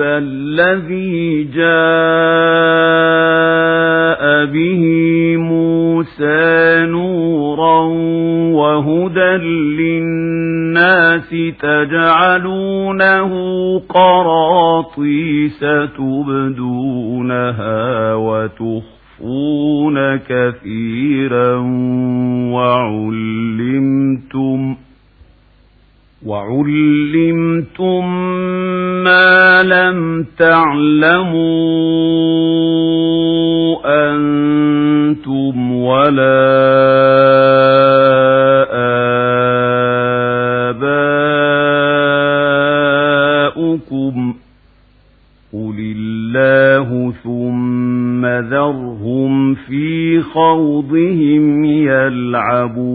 الذي جاء به موسى نورا وهدى للناس تجعلونه قراطيس تبدونها وتخفون كثيرا وعلمتم وعلمتم ما لم تعلموا أنتم ولا آباؤكم قل الله ثم ذرهم في خوضهم يلعبون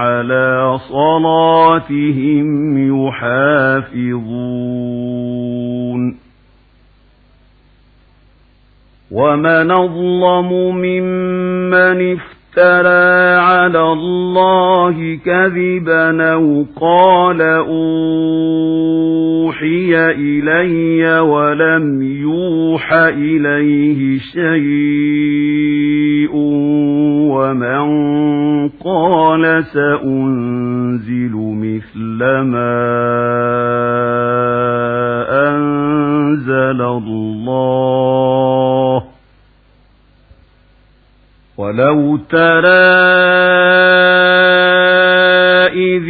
على صلاتهم يحافظون. ومن أظلم ممن افتر افترى على الله كذبا أو قال أوحي إلي ولم يوح إليه شيء. سأنزل مثل ما أنزل الله. ولو ترى إذ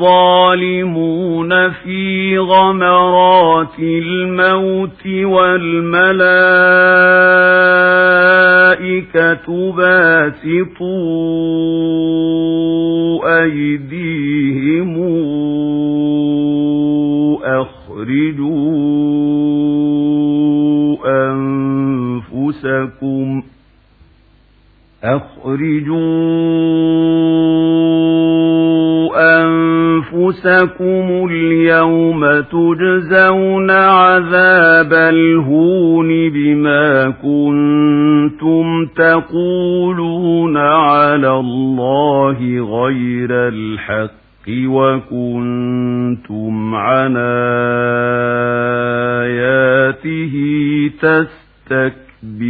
الظالمون في غمرات الموت والملائكة باسطوا أيديهم أخرجوا أنفسكم أخرجوا أنفسكم اليوم تجزون عذاب الهون بما كنتم تقولون على الله غير الحق وكنتم عن آياته تستكبرون.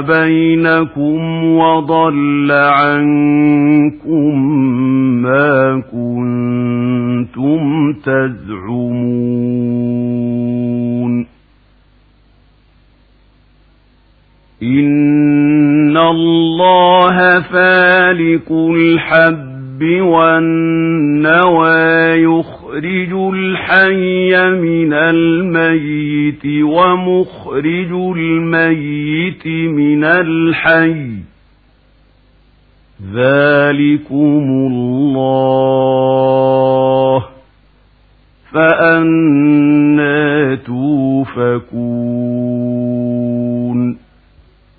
بينكم وضل عنكم ما كنتم تزعمون إن الله فالق الحب والنوى يخرج الحي من الميت ومخرج الميت من الحي ذلكم الله